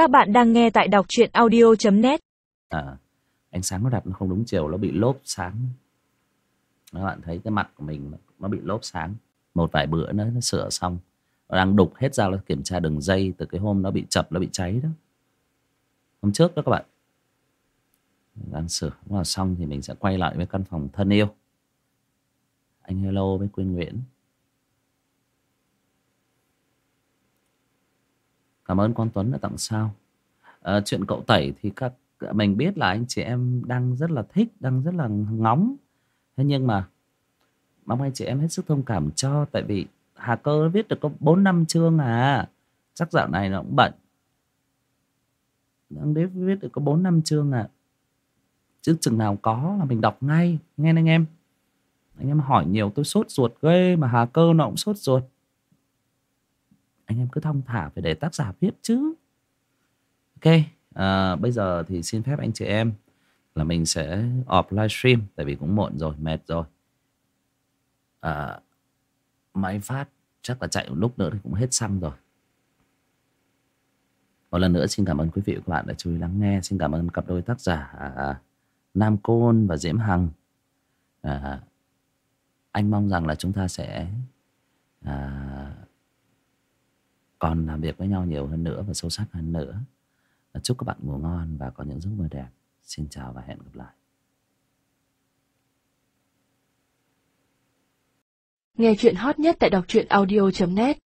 Các bạn đang nghe tại đọc truyện audio.net à, ánh sáng nó đặt nó không đúng chiều nó bị lốp sáng. Các bạn thấy cái mặt của mình nó bị lốp sáng. Một vài bữa nữa nó sửa xong. Nó đang đục hết ra nó kiểm tra đường dây từ cái hôm nó bị chập nó bị cháy đó. Hôm trước đó các bạn. Đang sửa lúc nào xong thì mình sẽ quay lại với căn phòng thân yêu. Anh hello với quyên nguyễn. Cảm ơn quang tuấn đã tặng sao. À, chuyện cậu tẩy thì các mình biết là anh chị em đang rất là thích đang rất là ngóng. Thế nhưng mà mong anh chị em hết sức thông cảm cho tại vì hà cơ viết được có bốn năm chương à. Chắc dạo này nó cũng bận. Đang biết viết được có bốn năm chương à. Chứ chừng nào có là mình đọc ngay. Nghe anh em. Anh em hỏi nhiều tôi sốt ruột ghê mà hà cơ nó cũng sốt ruột anh em cứ thong thả phải để tác giả viết chứ. Ok à, bây giờ thì xin phép anh chị em là mình sẽ off livestream tại vì cũng muộn rồi mệt rồi. À, máy phát chắc là chạy một lúc nữa thì cũng hết xăng rồi. Một lần nữa xin cảm ơn quý vị và các bạn đã chú ý lắng nghe. Xin cảm ơn cặp đôi tác giả à, à Nam Côn và Diễm Hằng. À, anh mong rằng là chúng ta sẽ à, còn làm việc với nhau nhiều hơn nữa và sâu sắc hơn nữa. À, chúc các bạn ngủ ngon và có những giấc mơ đẹp. Xin chào và hẹn gặp lại. Nghe chuyện hot nhất tại đọc truyện audio.net